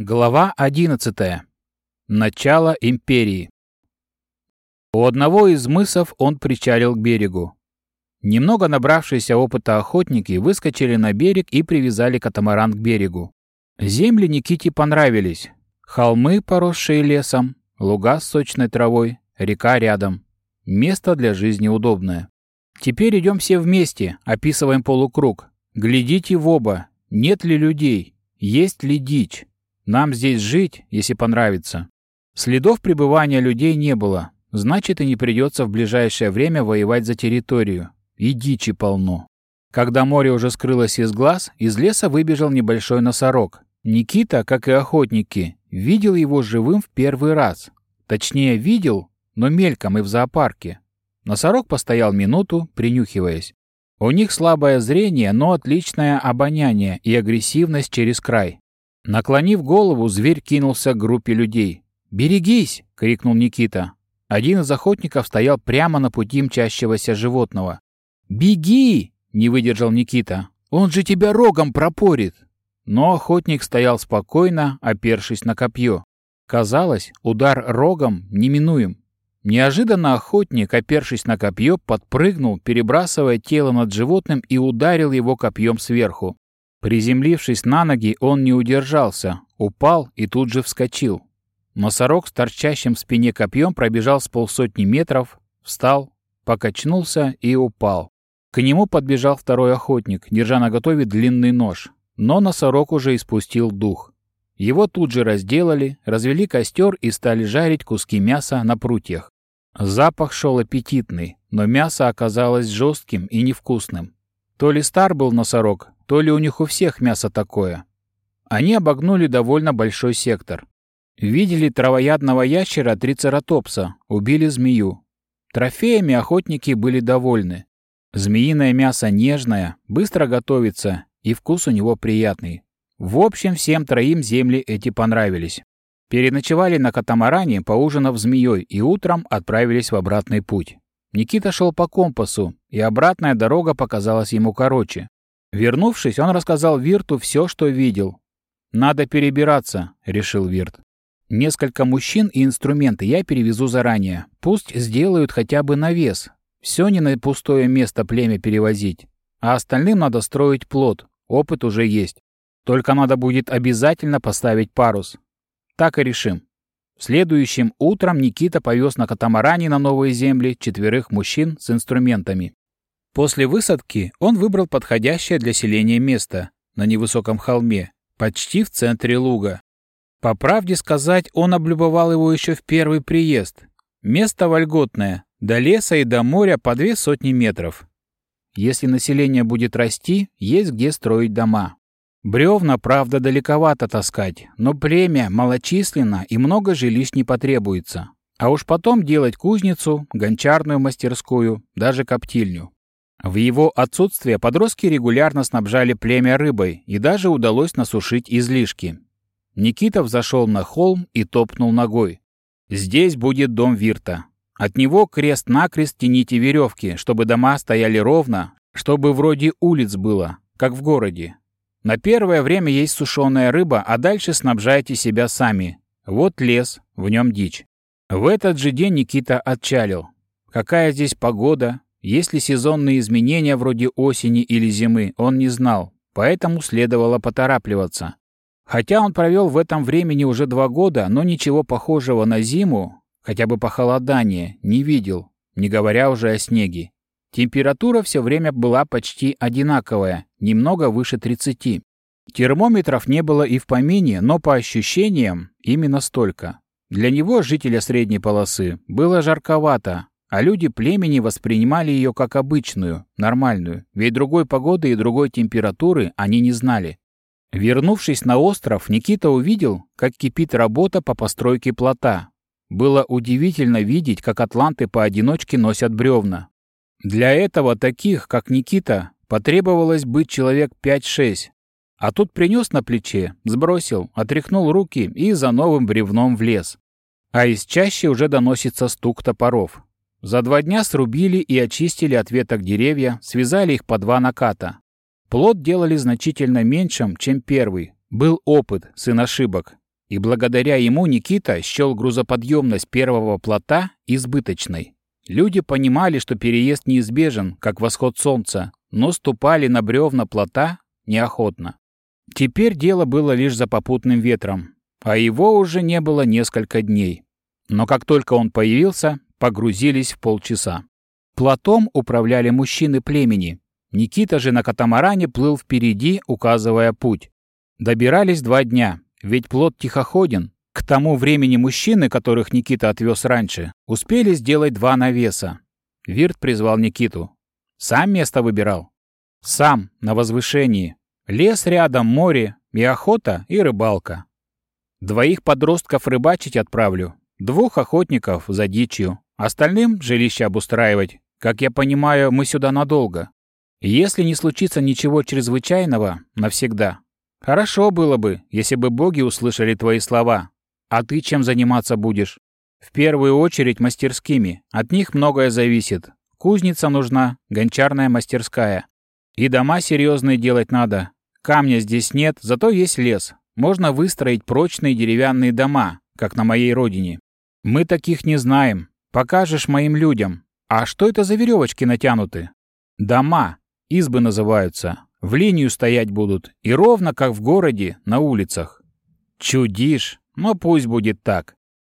Глава 11. Начало империи. У одного из мысов он причалил к берегу. Немного набравшиеся опыта охотники выскочили на берег и привязали катамаран к берегу. Земли Никите понравились. Холмы, поросшие лесом, луга с сочной травой, река рядом. Место для жизни удобное. Теперь идем все вместе, описываем полукруг. Глядите в оба, нет ли людей, есть ли дичь. Нам здесь жить, если понравится. Следов пребывания людей не было, значит и не придется в ближайшее время воевать за территорию. И дичи полно. Когда море уже скрылось из глаз, из леса выбежал небольшой носорог. Никита, как и охотники, видел его живым в первый раз. Точнее, видел, но мельком и в зоопарке. Носорог постоял минуту, принюхиваясь. У них слабое зрение, но отличное обоняние и агрессивность через край. Наклонив голову, зверь кинулся к группе людей. «Берегись!» — крикнул Никита. Один из охотников стоял прямо на пути мчащегося животного. «Беги!» — не выдержал Никита. «Он же тебя рогом пропорит!» Но охотник стоял спокойно, опершись на копье. Казалось, удар рогом неминуем. Неожиданно охотник, опершись на копье, подпрыгнул, перебрасывая тело над животным и ударил его копьем сверху. Приземлившись на ноги, он не удержался, упал и тут же вскочил. Носорог с торчащим в спине копьем пробежал с полсотни метров, встал, покачнулся и упал. К нему подбежал второй охотник, держа на готове длинный нож. Но носорог уже испустил дух. Его тут же разделали, развели костер и стали жарить куски мяса на прутьях. Запах шел аппетитный, но мясо оказалось жестким и невкусным. То ли стар был носорог, то ли у них у всех мясо такое. Они обогнули довольно большой сектор. Видели травоядного ящера трицератопса, убили змею. Трофеями охотники были довольны. Змеиное мясо нежное, быстро готовится, и вкус у него приятный. В общем, всем троим земли эти понравились. Переночевали на катамаране, поужинав змеей, и утром отправились в обратный путь. Никита шел по компасу, и обратная дорога показалась ему короче. Вернувшись, он рассказал Вирту все, что видел. «Надо перебираться», — решил Вирт. «Несколько мужчин и инструменты я перевезу заранее. Пусть сделают хотя бы навес. Все не на пустое место племя перевозить. А остальным надо строить плод. Опыт уже есть. Только надо будет обязательно поставить парус. Так и решим». Следующим утром Никита повез на катамаране на новые земли четверых мужчин с инструментами. После высадки он выбрал подходящее для селения место на невысоком холме, почти в центре луга. По правде сказать, он облюбовал его еще в первый приезд. Место вольготное, до леса и до моря по две сотни метров. Если население будет расти, есть где строить дома. Бревна, правда, далековато таскать, но племя малочисленно и много жилищ не потребуется. А уж потом делать кузницу, гончарную мастерскую, даже коптильню. В его отсутствие подростки регулярно снабжали племя рыбой, и даже удалось насушить излишки. Никитов зашел на холм и топнул ногой. Здесь будет дом Вирта. От него крест-накрест тяните веревки, чтобы дома стояли ровно, чтобы вроде улиц было, как в городе. На первое время есть сушеная рыба, а дальше снабжайте себя сами. Вот лес, в нем дичь. В этот же день Никита отчалил. Какая здесь погода, есть ли сезонные изменения вроде осени или зимы, он не знал, поэтому следовало поторапливаться. Хотя он провел в этом времени уже два года, но ничего похожего на зиму, хотя бы похолодание, не видел, не говоря уже о снеге. Температура все время была почти одинаковая, немного выше 30. Термометров не было и в помине, но по ощущениям именно столько. Для него, жителя средней полосы, было жарковато, а люди племени воспринимали ее как обычную, нормальную, ведь другой погоды и другой температуры они не знали. Вернувшись на остров, Никита увидел, как кипит работа по постройке плота. Было удивительно видеть, как атланты поодиночке носят бревна. Для этого таких, как Никита, потребовалось быть человек 5-6. А тут принес на плече, сбросил, отряхнул руки и за новым бревном в лес. А из чаще уже доносится стук топоров. За два дня срубили и очистили от веток деревья, связали их по два наката. Плод делали значительно меньшим, чем первый. Был опыт, сын ошибок. и благодаря ему Никита счел грузоподъемность первого плота избыточной. Люди понимали, что переезд неизбежен, как восход солнца, но ступали на бревна плота неохотно. Теперь дело было лишь за попутным ветром, а его уже не было несколько дней. Но как только он появился, погрузились в полчаса. Плотом управляли мужчины племени. Никита же на катамаране плыл впереди, указывая путь. Добирались два дня, ведь плот тихоходен. К тому времени мужчины, которых Никита отвез раньше, успели сделать два навеса. Вирт призвал Никиту. «Сам место выбирал?» «Сам, на возвышении. Лес рядом, море, и охота, и рыбалка. Двоих подростков рыбачить отправлю, двух охотников за дичью, остальным жилище обустраивать. Как я понимаю, мы сюда надолго. Если не случится ничего чрезвычайного, навсегда. Хорошо было бы, если бы боги услышали твои слова. А ты чем заниматься будешь? В первую очередь мастерскими. От них многое зависит. Кузница нужна, гончарная мастерская. И дома серьезные делать надо. Камня здесь нет, зато есть лес. Можно выстроить прочные деревянные дома, как на моей родине. Мы таких не знаем. Покажешь моим людям. А что это за веревочки натянуты? Дома. Избы называются. В линию стоять будут. И ровно, как в городе, на улицах. Чудишь. Но пусть будет так.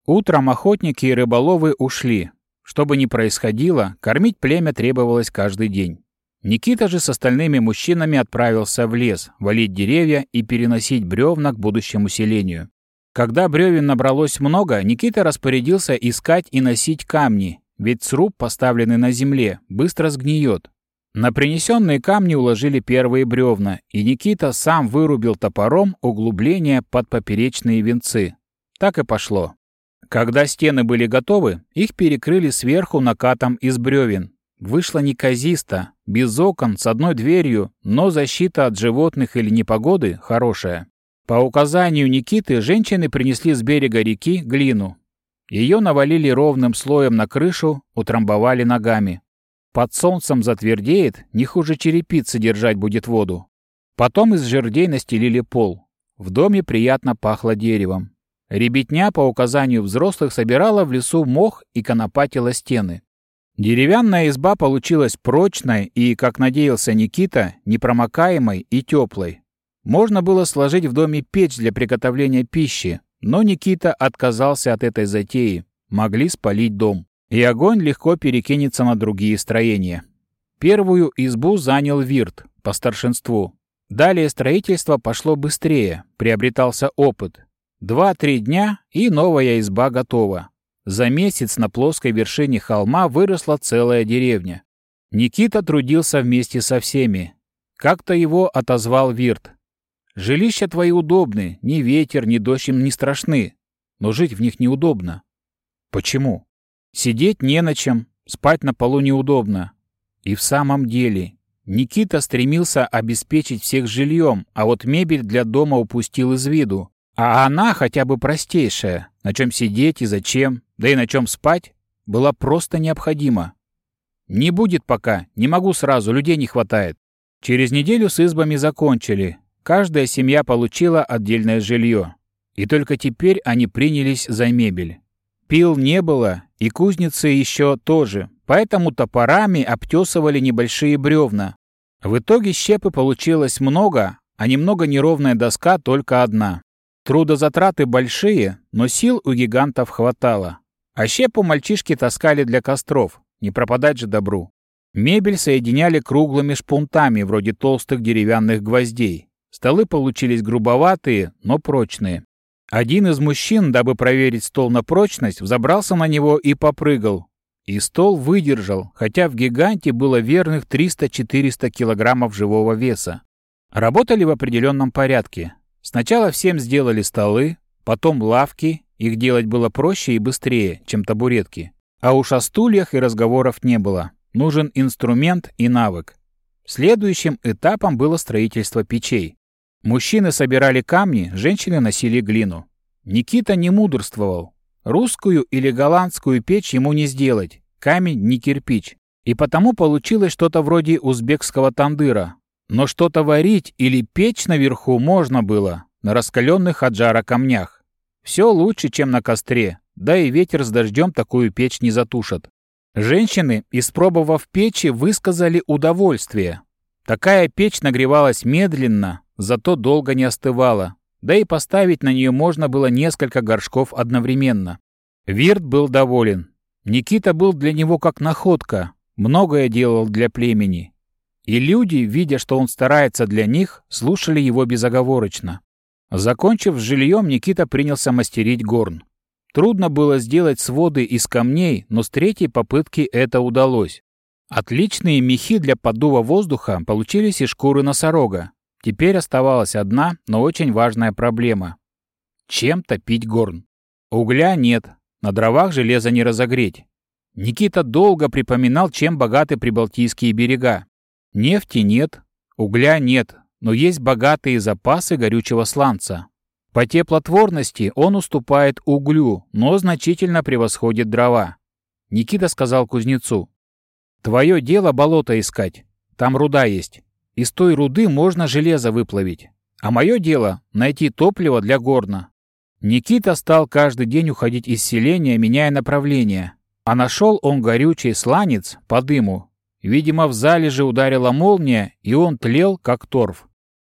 Утром охотники и рыболовы ушли. Что бы ни происходило, кормить племя требовалось каждый день. Никита же с остальными мужчинами отправился в лес, валить деревья и переносить бревна к будущему селению. Когда бревен набралось много, Никита распорядился искать и носить камни, ведь сруб, поставленный на земле, быстро сгниет. На принесенные камни уложили первые бревна, и Никита сам вырубил топором углубление под поперечные венцы. Так и пошло. Когда стены были готовы, их перекрыли сверху накатом из бревен. Вышло неказисто, без окон, с одной дверью, но защита от животных или непогоды хорошая. По указанию Никиты женщины принесли с берега реки глину. Ее навалили ровным слоем на крышу, утрамбовали ногами. Под солнцем затвердеет, не хуже черепицы держать будет воду. Потом из жердей настелили пол. В доме приятно пахло деревом. Ребятня по указанию взрослых собирала в лесу мох и конопатила стены. Деревянная изба получилась прочной и, как надеялся Никита, непромокаемой и теплой. Можно было сложить в доме печь для приготовления пищи, но Никита отказался от этой затеи. Могли спалить дом и огонь легко перекинется на другие строения. Первую избу занял Вирт по старшинству. Далее строительство пошло быстрее, приобретался опыт. Два-три дня, и новая изба готова. За месяц на плоской вершине холма выросла целая деревня. Никита трудился вместе со всеми. Как-то его отозвал Вирт. «Жилища твои удобны, ни ветер, ни дождь им не страшны, но жить в них неудобно». «Почему?» Сидеть не на чем, спать на полу неудобно. И в самом деле, Никита стремился обеспечить всех жильем, а вот мебель для дома упустил из виду. А она, хотя бы простейшая, на чем сидеть и зачем, да и на чем спать, была просто необходима. Не будет пока, не могу сразу, людей не хватает. Через неделю с избами закончили. Каждая семья получила отдельное жилье. И только теперь они принялись за мебель. Пил не было, и кузницы еще тоже, поэтому топорами обтесывали небольшие бревна. В итоге щепы получилось много, а немного неровная доска только одна. Трудозатраты большие, но сил у гигантов хватало. А щепу мальчишки таскали для костров, не пропадать же добру. Мебель соединяли круглыми шпунтами, вроде толстых деревянных гвоздей. Столы получились грубоватые, но прочные. Один из мужчин, дабы проверить стол на прочность, взобрался на него и попрыгал. И стол выдержал, хотя в гиганте было верных 300-400 килограммов живого веса. Работали в определенном порядке. Сначала всем сделали столы, потом лавки, их делать было проще и быстрее, чем табуретки. А уж о стульях и разговоров не было. Нужен инструмент и навык. Следующим этапом было строительство печей. Мужчины собирали камни, женщины носили глину. Никита не мудрствовал. Русскую или голландскую печь ему не сделать. Камень не кирпич. И потому получилось что-то вроде узбекского тандыра. Но что-то варить или печь наверху можно было, на раскаленных от жара камнях. Все лучше, чем на костре, да и ветер с дождем такую печь не затушат. Женщины, испробовав печи, высказали удовольствие. Такая печь нагревалась медленно, зато долго не остывала, да и поставить на нее можно было несколько горшков одновременно. Вирт был доволен. Никита был для него как находка, многое делал для племени. И люди, видя, что он старается для них, слушали его безоговорочно. Закончив с жильем, Никита принялся мастерить горн. Трудно было сделать своды из камней, но с третьей попытки это удалось. Отличные мехи для поддува воздуха получились из шкуры носорога. Теперь оставалась одна, но очень важная проблема. Чем топить горн? Угля нет, на дровах железо не разогреть. Никита долго припоминал, чем богаты прибалтийские берега. Нефти нет, угля нет, но есть богатые запасы горючего сланца. По теплотворности он уступает углю, но значительно превосходит дрова. Никита сказал кузнецу, «Твое дело болото искать, там руда есть. Из той руды можно железо выплавить. А мое дело — найти топливо для горна. Никита стал каждый день уходить из селения, меняя направление. А нашел он горючий сланец по дыму. Видимо, в зале же ударила молния, и он тлел, как торф.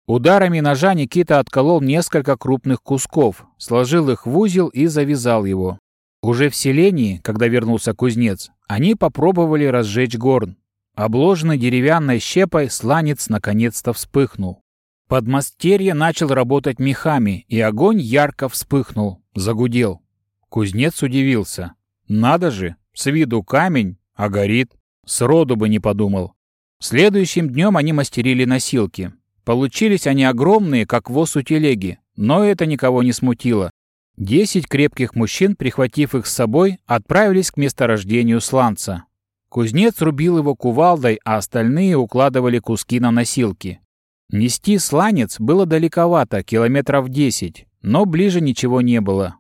Ударами ножа Никита отколол несколько крупных кусков, сложил их в узел и завязал его. Уже в селении, когда вернулся кузнец, они попробовали разжечь горн. Обложенный деревянной щепой, сланец наконец-то вспыхнул. Подмастерье начал работать мехами, и огонь ярко вспыхнул, загудел. Кузнец удивился. Надо же, с виду камень, а горит. Сроду бы не подумал. Следующим днем они мастерили носилки. Получились они огромные, как воз у телеги, но это никого не смутило. Десять крепких мужчин, прихватив их с собой, отправились к месторождению сланца. Кузнец рубил его кувалдой, а остальные укладывали куски на носилки. Нести сланец было далековато, километров десять, но ближе ничего не было.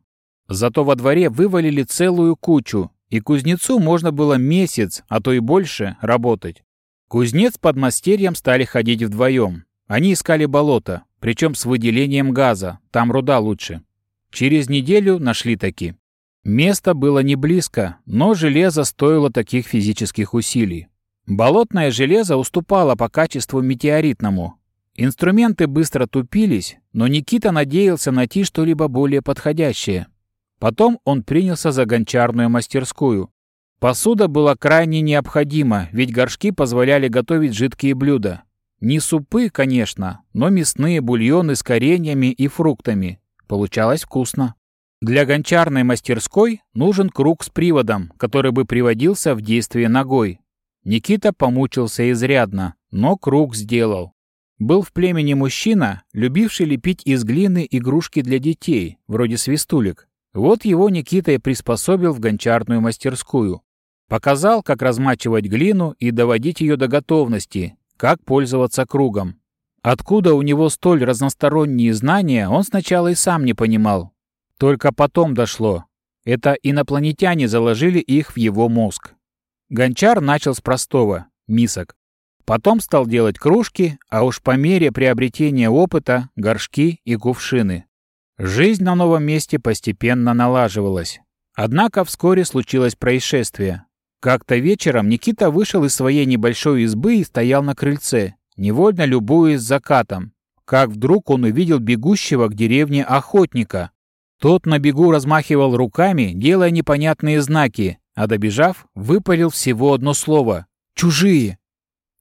Зато во дворе вывалили целую кучу, и кузнецу можно было месяц, а то и больше, работать. Кузнец под мастерьем стали ходить вдвоем. Они искали болото, причем с выделением газа, там руда лучше. Через неделю нашли таки. Место было не близко, но железо стоило таких физических усилий. Болотное железо уступало по качеству метеоритному, Инструменты быстро тупились, но Никита надеялся найти что-либо более подходящее. Потом он принялся за гончарную мастерскую. Посуда была крайне необходима, ведь горшки позволяли готовить жидкие блюда. Не супы, конечно, но мясные бульоны с кореньями и фруктами. Получалось вкусно. Для гончарной мастерской нужен круг с приводом, который бы приводился в действие ногой. Никита помучился изрядно, но круг сделал. Был в племени мужчина, любивший лепить из глины игрушки для детей, вроде свистулек. Вот его Никита и приспособил в гончарную мастерскую. Показал, как размачивать глину и доводить ее до готовности, как пользоваться кругом. Откуда у него столь разносторонние знания, он сначала и сам не понимал. Только потом дошло. Это инопланетяне заложили их в его мозг. Гончар начал с простого – мисок. Потом стал делать кружки, а уж по мере приобретения опыта – горшки и кувшины. Жизнь на новом месте постепенно налаживалась. Однако вскоре случилось происшествие. Как-то вечером Никита вышел из своей небольшой избы и стоял на крыльце, невольно любуясь закатом. Как вдруг он увидел бегущего к деревне охотника. Тот на бегу размахивал руками, делая непонятные знаки, а добежав, выпалил всего одно слово – «Чужие!»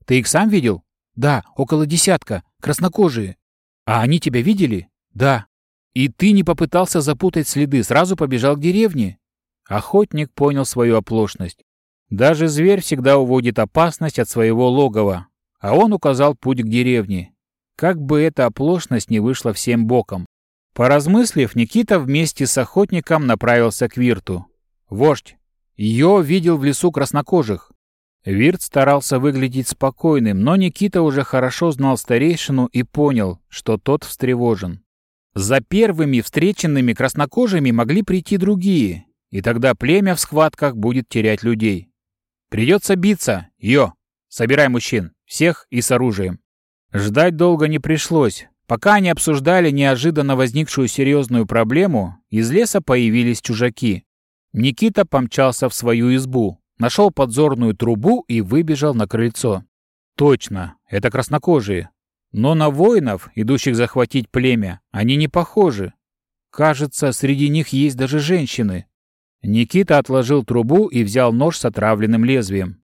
Ты их сам видел? Да, около десятка, краснокожие. А они тебя видели? Да. И ты не попытался запутать следы, сразу побежал к деревне? Охотник понял свою оплошность. Даже зверь всегда уводит опасность от своего логова, а он указал путь к деревне. Как бы эта оплошность не вышла всем боком. Поразмыслив, Никита вместе с охотником направился к Вирту. Вождь. Ее видел в лесу краснокожих. Вирт старался выглядеть спокойным, но Никита уже хорошо знал старейшину и понял, что тот встревожен. За первыми встреченными краснокожими могли прийти другие, и тогда племя в схватках будет терять людей. Придется биться, Йо! Собирай мужчин, всех и с оружием. Ждать долго не пришлось. Пока они обсуждали неожиданно возникшую серьезную проблему, из леса появились чужаки. Никита помчался в свою избу, нашел подзорную трубу и выбежал на крыльцо. Точно, это краснокожие. Но на воинов, идущих захватить племя, они не похожи. Кажется, среди них есть даже женщины. Никита отложил трубу и взял нож с отравленным лезвием.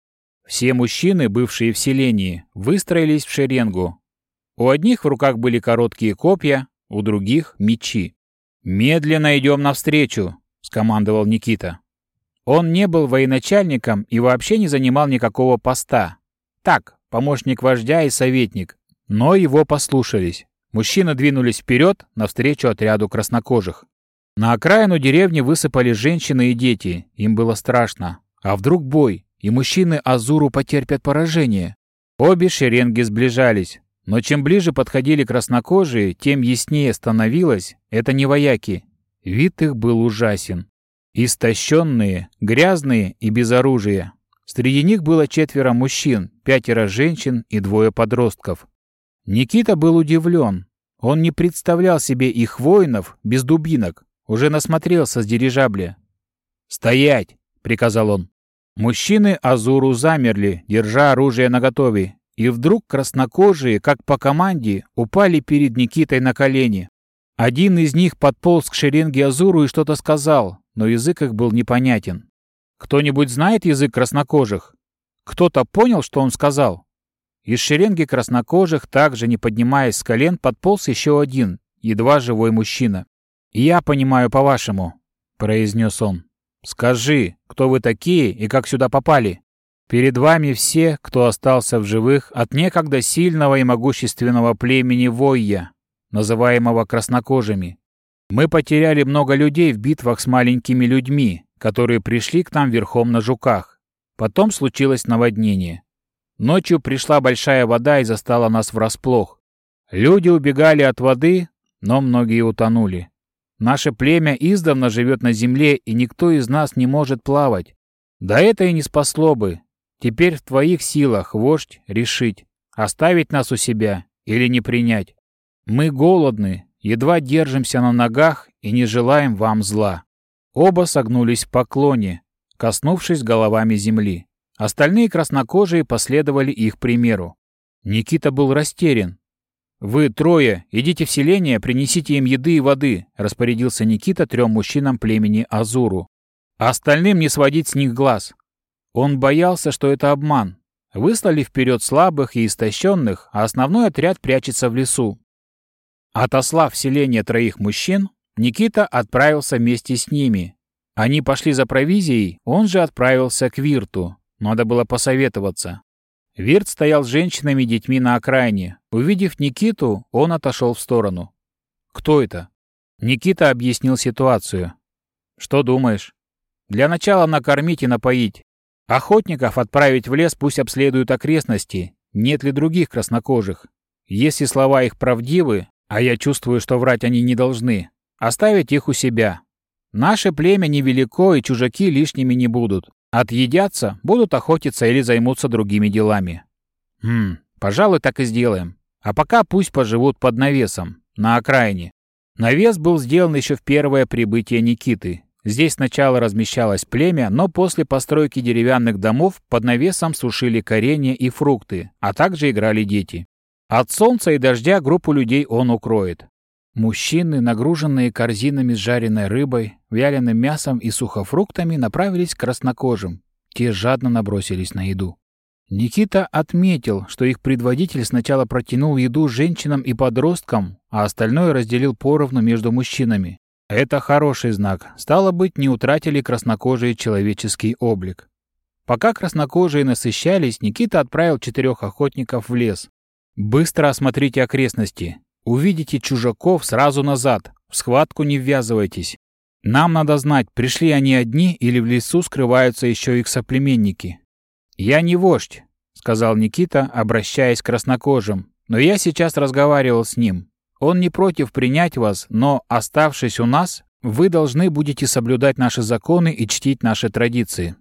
Все мужчины, бывшие в селении, выстроились в шеренгу, у одних в руках были короткие копья, у других — мечи. «Медленно идем навстречу», — скомандовал Никита. Он не был военачальником и вообще не занимал никакого поста. Так, помощник вождя и советник. Но его послушались. Мужчины двинулись вперед навстречу отряду краснокожих. На окраину деревни высыпали женщины и дети. Им было страшно. А вдруг бой, и мужчины Азуру потерпят поражение? Обе шеренги сближались. Но чем ближе подходили краснокожие, тем яснее становилось, это не вояки. Вид их был ужасен. Истощенные, грязные и без оружия. Среди них было четверо мужчин, пятеро женщин и двое подростков. Никита был удивлен. Он не представлял себе их воинов без дубинок, уже насмотрелся с дирижабля. «Стоять!» — приказал он. Мужчины Азуру замерли, держа оружие наготове, и вдруг краснокожие, как по команде, упали перед Никитой на колени. Один из них подполз к шеренге Азуру и что-то сказал, но язык их был непонятен. Кто-нибудь знает язык краснокожих? Кто-то понял, что он сказал? Из шеренги краснокожих, также не поднимаясь с колен, подполз еще один, едва живой мужчина. «Я понимаю по-вашему», — произнес он. «Скажи, кто вы такие и как сюда попали?» Перед вами все, кто остался в живых от некогда сильного и могущественного племени Войя, называемого краснокожими. Мы потеряли много людей в битвах с маленькими людьми, которые пришли к нам верхом на жуках. Потом случилось наводнение. Ночью пришла большая вода и застала нас врасплох. Люди убегали от воды, но многие утонули. Наше племя издавна живет на земле, и никто из нас не может плавать. Да это и не спасло бы, Теперь в твоих силах, вождь, решить, оставить нас у себя или не принять. Мы голодны, едва держимся на ногах и не желаем вам зла». Оба согнулись в поклоне, коснувшись головами земли. Остальные краснокожие последовали их примеру. Никита был растерян. «Вы трое, идите в селение, принесите им еды и воды», распорядился Никита трем мужчинам племени Азуру. «Остальным не сводить с них глаз. Он боялся, что это обман. Выслали вперед слабых и истощенных, а основной отряд прячется в лесу. Отослав в селение троих мужчин, Никита отправился вместе с ними. Они пошли за провизией, он же отправился к Вирту. Надо было посоветоваться. Вирт стоял с женщинами и детьми на окраине. Увидев Никиту, он отошел в сторону. «Кто это?» Никита объяснил ситуацию. «Что думаешь?» «Для начала накормить и напоить. Охотников отправить в лес пусть обследуют окрестности, нет ли других краснокожих. Если слова их правдивы, а я чувствую, что врать они не должны, оставить их у себя. Наше племя невелико, и чужаки лишними не будут. Отъедятся, будут охотиться или займутся другими делами. Хм, пожалуй, так и сделаем. А пока пусть поживут под навесом, на окраине. Навес был сделан еще в первое прибытие Никиты, Здесь сначала размещалось племя, но после постройки деревянных домов под навесом сушили коренья и фрукты, а также играли дети. От солнца и дождя группу людей он укроет. Мужчины, нагруженные корзинами с жареной рыбой, вяленым мясом и сухофруктами, направились к краснокожим. Те жадно набросились на еду. Никита отметил, что их предводитель сначала протянул еду женщинам и подросткам, а остальное разделил поровну между мужчинами. Это хороший знак. Стало быть, не утратили краснокожие человеческий облик. Пока краснокожие насыщались, Никита отправил четырех охотников в лес. «Быстро осмотрите окрестности. Увидите чужаков сразу назад. В схватку не ввязывайтесь. Нам надо знать, пришли они одни или в лесу скрываются еще их соплеменники». «Я не вождь», — сказал Никита, обращаясь к краснокожим, «но я сейчас разговаривал с ним. Он не против принять вас, но, оставшись у нас, вы должны будете соблюдать наши законы и чтить наши традиции.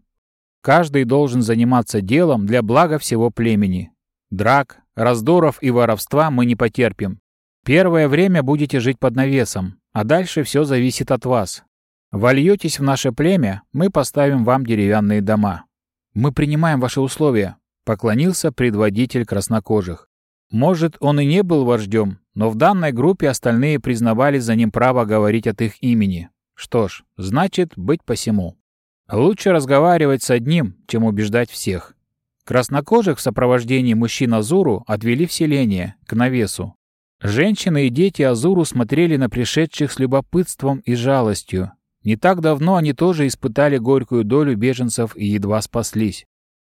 Каждый должен заниматься делом для блага всего племени. Драк, раздоров и воровства мы не потерпим. Первое время будете жить под навесом, а дальше все зависит от вас. Вольетесь в наше племя, мы поставим вам деревянные дома. Мы принимаем ваши условия, поклонился предводитель краснокожих. Может, он и не был вождем, но в данной группе остальные признавали за ним право говорить от их имени. Что ж, значит, быть посему. Лучше разговаривать с одним, чем убеждать всех. Краснокожих в сопровождении мужчин Азуру отвели в селение, к навесу. Женщины и дети Азуру смотрели на пришедших с любопытством и жалостью. Не так давно они тоже испытали горькую долю беженцев и едва спаслись.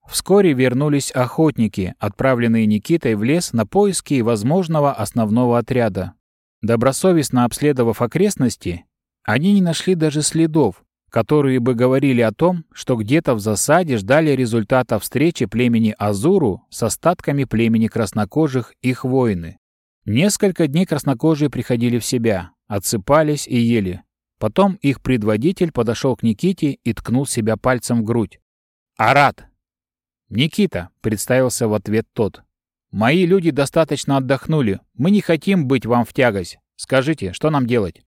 Вскоре вернулись охотники, отправленные Никитой в лес на поиски возможного основного отряда. Добросовестно обследовав окрестности, они не нашли даже следов, которые бы говорили о том, что где-то в засаде ждали результата встречи племени Азуру с остатками племени краснокожих их воины. Несколько дней краснокожие приходили в себя, отсыпались и ели. Потом их предводитель подошел к Никите и ткнул себя пальцем в грудь. «Арат!» «Никита», — представился в ответ тот. «Мои люди достаточно отдохнули. Мы не хотим быть вам в тягость. Скажите, что нам делать?»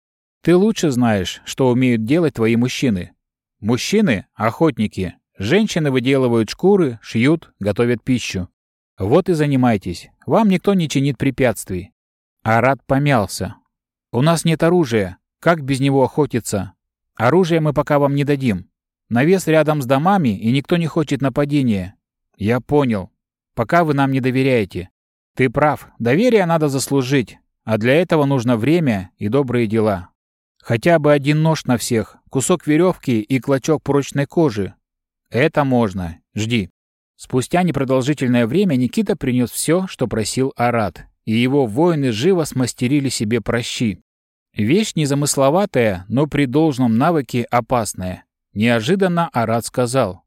«Ты лучше знаешь, что умеют делать твои мужчины. Мужчины — охотники. Женщины выделывают шкуры, шьют, готовят пищу. Вот и занимайтесь. Вам никто не чинит препятствий». Арат помялся. «У нас нет оружия. Как без него охотиться? Оружие мы пока вам не дадим. Навес рядом с домами, и никто не хочет нападения. Я понял. Пока вы нам не доверяете. Ты прав. Доверие надо заслужить. А для этого нужно время и добрые дела. Хотя бы один нож на всех, кусок веревки и клочок прочной кожи. Это можно. Жди. Спустя непродолжительное время Никита принес все, что просил Арат, и его воины живо смастерили себе прощи. Вещь незамысловатая, но при должном навыке опасная. Неожиданно Арат сказал.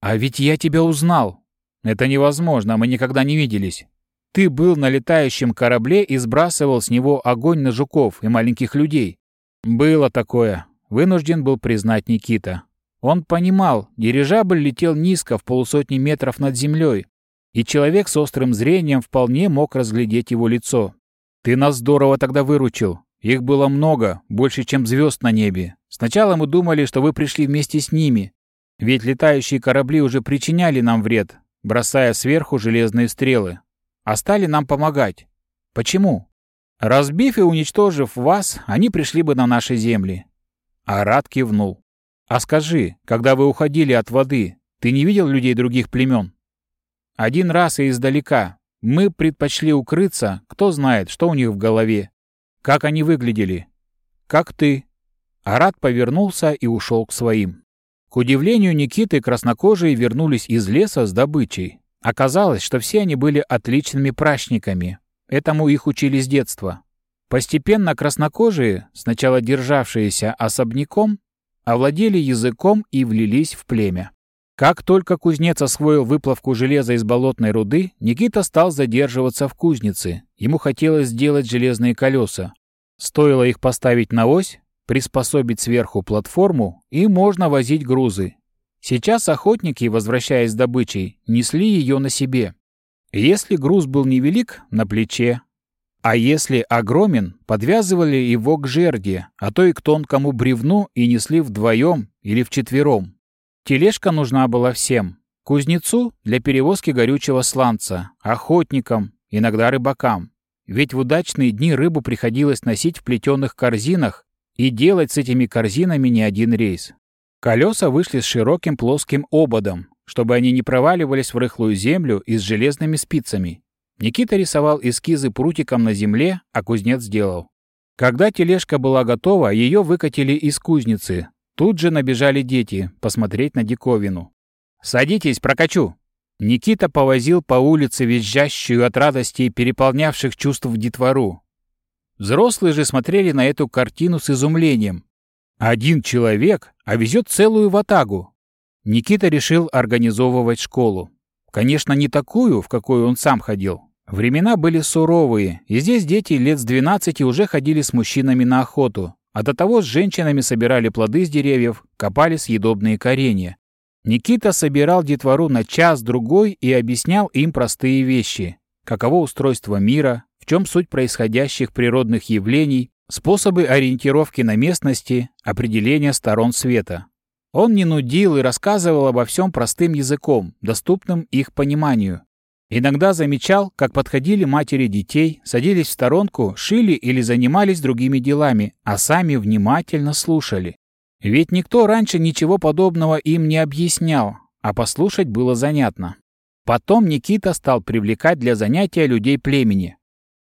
«А ведь я тебя узнал!» «Это невозможно, мы никогда не виделись. Ты был на летающем корабле и сбрасывал с него огонь на жуков и маленьких людей». «Было такое», — вынужден был признать Никита. Он понимал, дирижабль летел низко в полусотни метров над землей, и человек с острым зрением вполне мог разглядеть его лицо. «Ты нас здорово тогда выручил. Их было много, больше, чем звезд на небе. Сначала мы думали, что вы пришли вместе с ними. Ведь летающие корабли уже причиняли нам вред, бросая сверху железные стрелы. А стали нам помогать. Почему? Разбив и уничтожив вас, они пришли бы на наши земли. Арат кивнул. А скажи, когда вы уходили от воды, ты не видел людей других племен? Один раз и издалека. Мы предпочли укрыться, кто знает, что у них в голове. Как они выглядели? Как ты. Арат повернулся и ушел к своим. К удивлению Никиты, краснокожие вернулись из леса с добычей. Оказалось, что все они были отличными прачниками. Этому их учили с детства. Постепенно краснокожие, сначала державшиеся особняком, овладели языком и влились в племя. Как только кузнец освоил выплавку железа из болотной руды, Никита стал задерживаться в кузнице. Ему хотелось сделать железные колеса. Стоило их поставить на ось, приспособить сверху платформу, и можно возить грузы. Сейчас охотники, возвращаясь с добычей, несли ее на себе. Если груз был невелик, на плече, а если огромен, подвязывали его к жерди, а то и к тонкому бревну и несли вдвоем или вчетвером. Тележка нужна была всем. Кузнецу для перевозки горючего сланца, охотникам, иногда рыбакам. Ведь в удачные дни рыбу приходилось носить в плетеных корзинах и делать с этими корзинами не один рейс. Колеса вышли с широким плоским ободом, чтобы они не проваливались в рыхлую землю и с железными спицами. Никита рисовал эскизы прутиком на земле, а кузнец сделал. Когда тележка была готова, ее выкатили из кузницы, Тут же набежали дети посмотреть на диковину. «Садитесь, прокачу!» Никита повозил по улице визжащую от радости и переполнявших чувств детвору. Взрослые же смотрели на эту картину с изумлением. Один человек, а везет целую ватагу. Никита решил организовывать школу. Конечно, не такую, в какую он сам ходил. Времена были суровые, и здесь дети лет с 12 уже ходили с мужчинами на охоту, а до того с женщинами собирали плоды с деревьев, копали съедобные коренья. Никита собирал детвору на час-другой и объяснял им простые вещи. Каково устройство мира, в чем суть происходящих природных явлений, способы ориентировки на местности, определения сторон света. Он не нудил и рассказывал обо всем простым языком, доступным их пониманию. Иногда замечал, как подходили матери детей, садились в сторонку, шили или занимались другими делами, а сами внимательно слушали. Ведь никто раньше ничего подобного им не объяснял, а послушать было занятно. Потом Никита стал привлекать для занятия людей племени.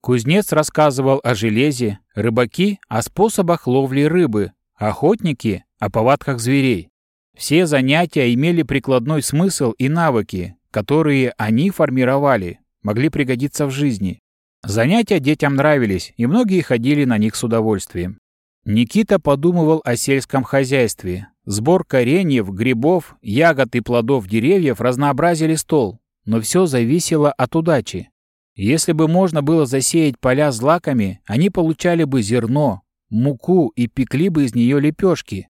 Кузнец рассказывал о железе, рыбаки — о способах ловли рыбы, охотники — о повадках зверей. Все занятия имели прикладной смысл и навыки, которые они формировали, могли пригодиться в жизни. Занятия детям нравились, и многие ходили на них с удовольствием. Никита подумывал о сельском хозяйстве. Сбор кореньев, грибов, ягод и плодов деревьев разнообразили стол, но все зависело от удачи. Если бы можно было засеять поля злаками, они получали бы зерно, муку и пекли бы из нее лепешки.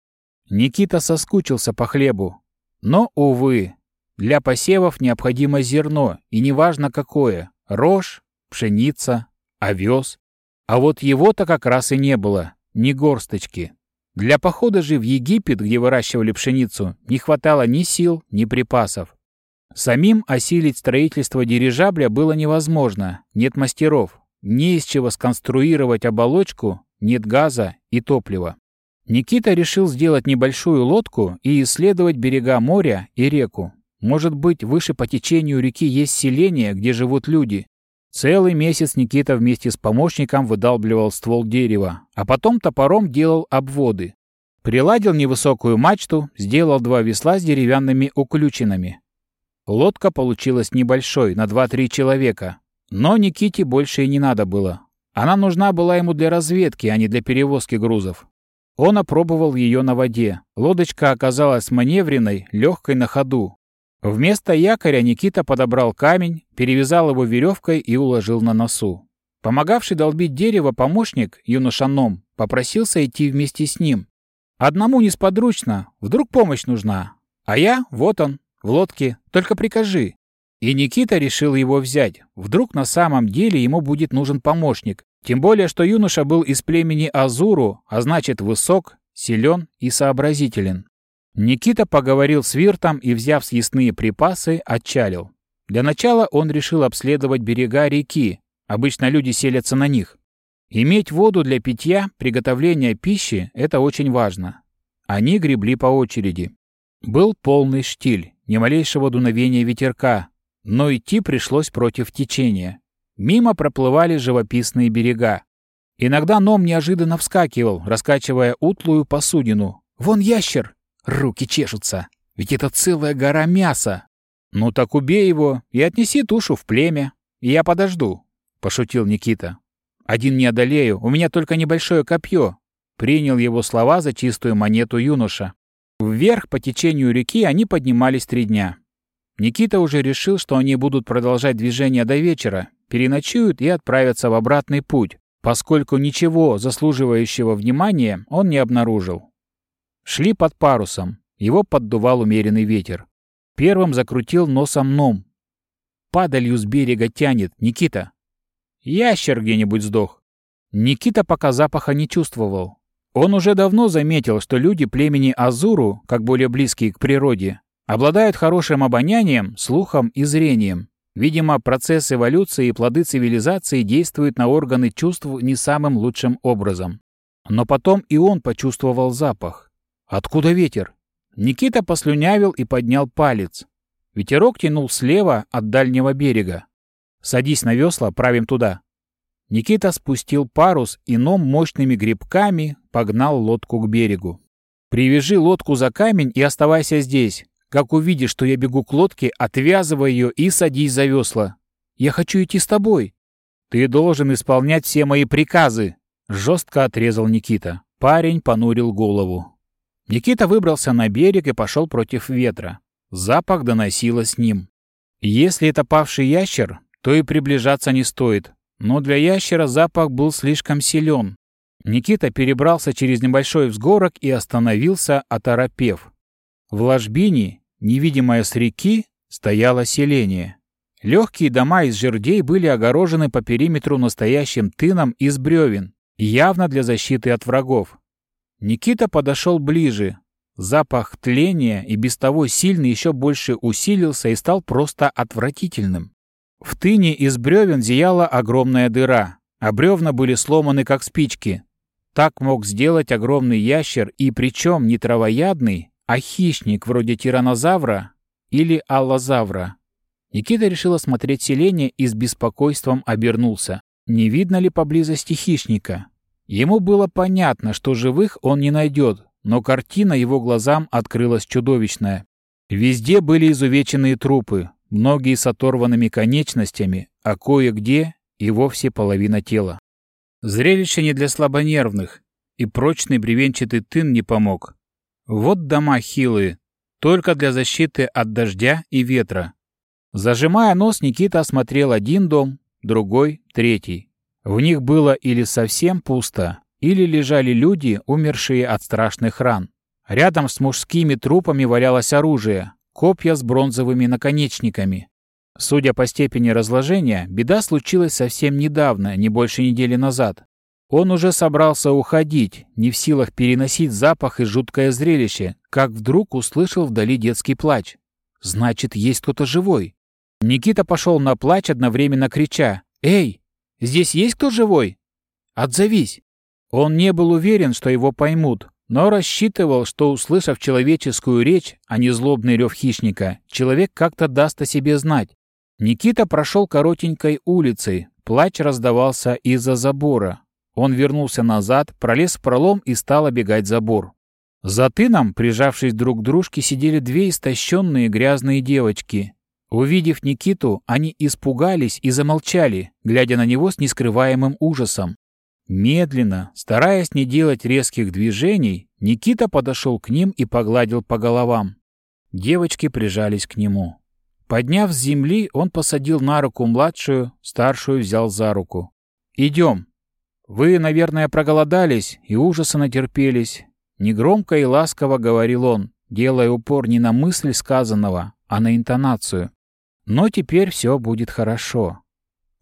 Никита соскучился по хлебу. Но, увы, для посевов необходимо зерно, и неважно какое – рожь, пшеница, овес. А вот его-то как раз и не было ни горсточки. Для похода же в Египет, где выращивали пшеницу, не хватало ни сил, ни припасов. Самим осилить строительство дирижабля было невозможно, нет мастеров, не из чего сконструировать оболочку, нет газа и топлива. Никита решил сделать небольшую лодку и исследовать берега моря и реку. Может быть, выше по течению реки есть селение, где живут люди, Целый месяц Никита вместе с помощником выдалбливал ствол дерева, а потом топором делал обводы. Приладил невысокую мачту, сделал два весла с деревянными уключинами. Лодка получилась небольшой, на 2-3 человека. Но Никите больше и не надо было. Она нужна была ему для разведки, а не для перевозки грузов. Он опробовал ее на воде. Лодочка оказалась маневренной, легкой на ходу. Вместо якоря Никита подобрал камень, перевязал его веревкой и уложил на носу. Помогавший долбить дерево помощник, юноша Ном, попросился идти вместе с ним. Одному несподручно, вдруг помощь нужна. А я, вот он, в лодке, только прикажи. И Никита решил его взять. Вдруг на самом деле ему будет нужен помощник. Тем более, что юноша был из племени Азуру, а значит высок, силен и сообразителен. Никита поговорил с Виртом и, взяв съестные припасы, отчалил. Для начала он решил обследовать берега реки. Обычно люди селятся на них. Иметь воду для питья, приготовления пищи – это очень важно. Они гребли по очереди. Был полный штиль, ни малейшего дуновения ветерка, но идти пришлось против течения. Мимо проплывали живописные берега. Иногда Ном неожиданно вскакивал, раскачивая утлую посудину. «Вон ящер! Руки чешутся, ведь это целая гора мяса. Ну так убей его и отнеси тушу в племя, я подожду, пошутил Никита. Один не одолею, у меня только небольшое копье. Принял его слова за чистую монету юноша. Вверх по течению реки они поднимались три дня. Никита уже решил, что они будут продолжать движение до вечера, переночуют и отправятся в обратный путь, поскольку ничего заслуживающего внимания он не обнаружил. Шли под парусом. Его поддувал умеренный ветер. Первым закрутил носом ном. Падалью с берега тянет. Никита. Ящер где-нибудь сдох. Никита пока запаха не чувствовал. Он уже давно заметил, что люди племени Азуру, как более близкие к природе, обладают хорошим обонянием, слухом и зрением. Видимо, процесс эволюции и плоды цивилизации действуют на органы чувств не самым лучшим образом. Но потом и он почувствовал запах. Откуда ветер? Никита послюнявил и поднял палец. Ветерок тянул слева от дальнего берега. «Садись на весла, правим туда». Никита спустил парус и ном мощными грибками погнал лодку к берегу. «Привяжи лодку за камень и оставайся здесь. Как увидишь, что я бегу к лодке, отвязывай ее и садись за весла. Я хочу идти с тобой». «Ты должен исполнять все мои приказы», — жестко отрезал Никита. Парень понурил голову. Никита выбрался на берег и пошел против ветра. Запах доносило с ним. Если это павший ящер, то и приближаться не стоит. Но для ящера запах был слишком силен. Никита перебрался через небольшой взгорок и остановился, оторопев. В ложбине, невидимое с реки, стояло селение. Легкие дома из жердей были огорожены по периметру настоящим тыном из бревен, явно для защиты от врагов. Никита подошел ближе. Запах тления и без того сильный еще больше усилился и стал просто отвратительным. В тыне из бревен зияла огромная дыра, а бревна были сломаны как спички. Так мог сделать огромный ящер, и причем не травоядный, а хищник вроде тиранозавра или аллозавра. Никита решил осмотреть селение и с беспокойством обернулся. Не видно ли поблизости хищника? Ему было понятно, что живых он не найдет, но картина его глазам открылась чудовищная. Везде были изувеченные трупы, многие с оторванными конечностями, а кое-где и вовсе половина тела. Зрелище не для слабонервных, и прочный бревенчатый тын не помог. Вот дома хилые, только для защиты от дождя и ветра. Зажимая нос, Никита осмотрел один дом, другой, третий. В них было или совсем пусто, или лежали люди, умершие от страшных ран. Рядом с мужскими трупами валялось оружие, копья с бронзовыми наконечниками. Судя по степени разложения, беда случилась совсем недавно, не больше недели назад. Он уже собрался уходить, не в силах переносить запах и жуткое зрелище, как вдруг услышал вдали детский плач. Значит, есть кто-то живой. Никита пошел на плач, одновременно крича «Эй, здесь есть кто живой? Отзовись!» Он не был уверен, что его поймут, но рассчитывал, что, услышав человеческую речь, а не злобный рев хищника, человек как-то даст о себе знать. Никита прошел коротенькой улицей, плач раздавался из-за забора. Он вернулся назад, пролез в пролом и стал обегать забор. За тыном, прижавшись друг к дружке, сидели две истощенные грязные девочки. Увидев Никиту, они испугались и замолчали, глядя на него с нескрываемым ужасом. Медленно, стараясь не делать резких движений, Никита подошел к ним и погладил по головам. Девочки прижались к нему. Подняв с земли, он посадил на руку младшую, старшую взял за руку. «Идем. Вы, наверное, проголодались и ужаса натерпелись». Негромко и ласково говорил он, делая упор не на мысль сказанного, а на интонацию. Но теперь все будет хорошо.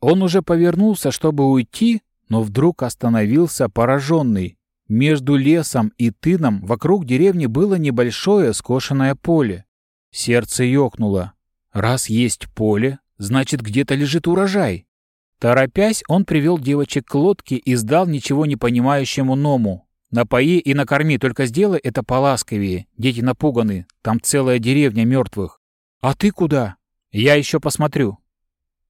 Он уже повернулся, чтобы уйти, но вдруг остановился пораженный. Между лесом и тыном вокруг деревни было небольшое скошенное поле. Сердце ёкнуло. Раз есть поле, значит, где-то лежит урожай. Торопясь, он привел девочек к лодке и сдал ничего не понимающему Ному. «Напои и накорми, только сделай это поласковее. Дети напуганы, там целая деревня мертвых». «А ты куда?» Я еще посмотрю.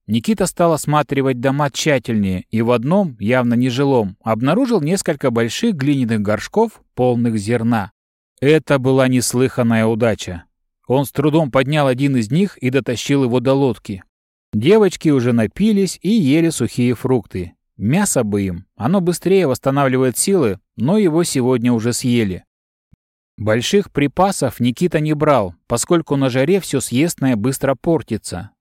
Никита стал осматривать дома тщательнее и в одном, явно нежилом, обнаружил несколько больших глиняных горшков, полных зерна. Это была неслыханная удача. Он с трудом поднял один из них и дотащил его до лодки. Девочки уже напились и ели сухие фрукты. Мясо бы им, оно быстрее восстанавливает силы, но его сегодня уже съели. Больших припасов Никита не брал, поскольку на жаре все съестное быстро портится.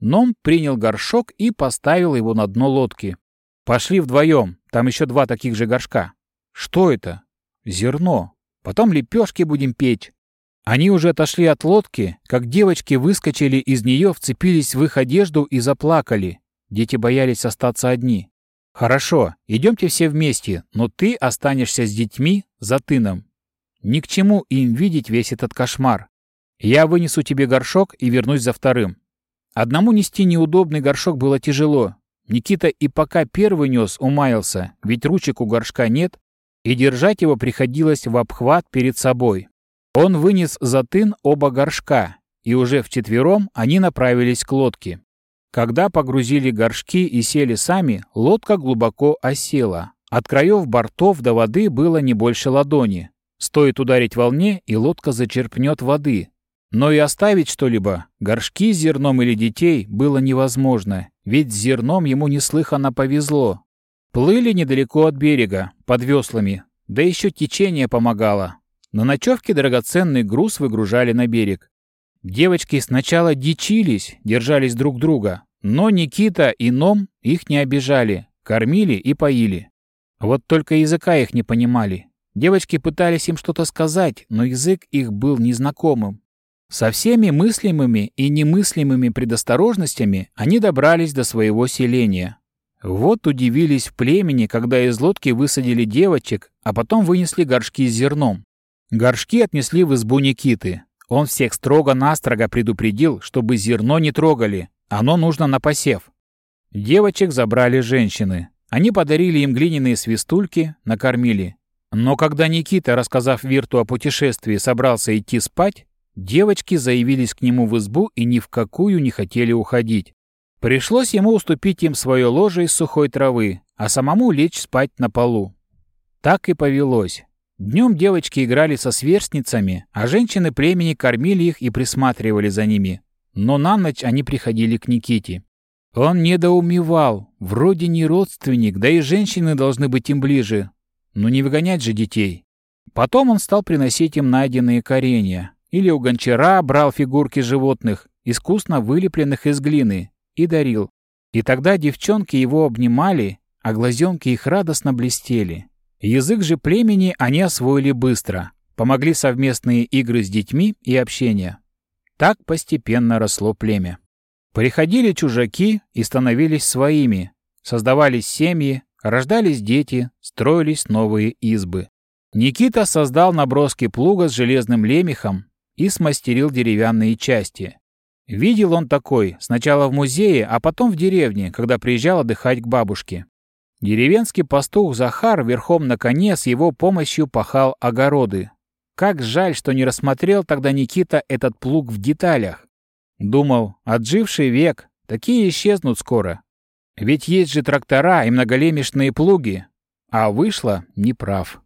Ном принял горшок и поставил его на дно лодки. «Пошли вдвоем, там еще два таких же горшка». «Что это?» «Зерно. Потом лепешки будем петь». Они уже отошли от лодки, как девочки выскочили из нее, вцепились в их одежду и заплакали. Дети боялись остаться одни. «Хорошо, идемте все вместе, но ты останешься с детьми за тыном. Ни к чему им видеть весь этот кошмар. Я вынесу тебе горшок и вернусь за вторым. Одному нести неудобный горшок было тяжело. Никита и пока первый нес, умаялся, ведь ручек у горшка нет, и держать его приходилось в обхват перед собой. Он вынес за тын оба горшка, и уже вчетвером они направились к лодке. Когда погрузили горшки и сели сами, лодка глубоко осела. От краев бортов до воды было не больше ладони. Стоит ударить волне, и лодка зачерпнет воды. Но и оставить что-либо, горшки с зерном или детей, было невозможно, ведь с зерном ему неслыханно повезло. Плыли недалеко от берега, под веслами, да еще течение помогало. На ночевке драгоценный груз выгружали на берег. Девочки сначала дичились, держались друг друга, но Никита и Ном их не обижали, кормили и поили. Вот только языка их не понимали. Девочки пытались им что-то сказать, но язык их был незнакомым. Со всеми мыслимыми и немыслимыми предосторожностями они добрались до своего селения. Вот удивились в племени, когда из лодки высадили девочек, а потом вынесли горшки с зерном. Горшки отнесли в избу Никиты. Он всех строго-настрого предупредил, чтобы зерно не трогали, оно нужно на посев. Девочек забрали женщины. Они подарили им глиняные свистульки, накормили. Но когда Никита, рассказав Вирту о путешествии, собрался идти спать, девочки заявились к нему в избу и ни в какую не хотели уходить. Пришлось ему уступить им свое ложе из сухой травы, а самому лечь спать на полу. Так и повелось. Днем девочки играли со сверстницами, а женщины племени кормили их и присматривали за ними. Но на ночь они приходили к Никите. Он недоумевал, вроде не родственник, да и женщины должны быть им ближе. Но не выгонять же детей. Потом он стал приносить им найденные коренья. Или у гончара брал фигурки животных, искусно вылепленных из глины, и дарил. И тогда девчонки его обнимали, а глазенки их радостно блестели. Язык же племени они освоили быстро. Помогли совместные игры с детьми и общение. Так постепенно росло племя. Приходили чужаки и становились своими, создавались семьи, рождались дети, строились новые избы. Никита создал наброски плуга с железным лемехом и смастерил деревянные части. Видел он такой сначала в музее, а потом в деревне, когда приезжал отдыхать к бабушке. Деревенский пастух Захар верхом на коне с его помощью пахал огороды. Как жаль, что не рассмотрел тогда Никита этот плуг в деталях. Думал, отживший век, такие исчезнут скоро. Ведь есть же трактора и многолемешные плуги. А вышло неправ.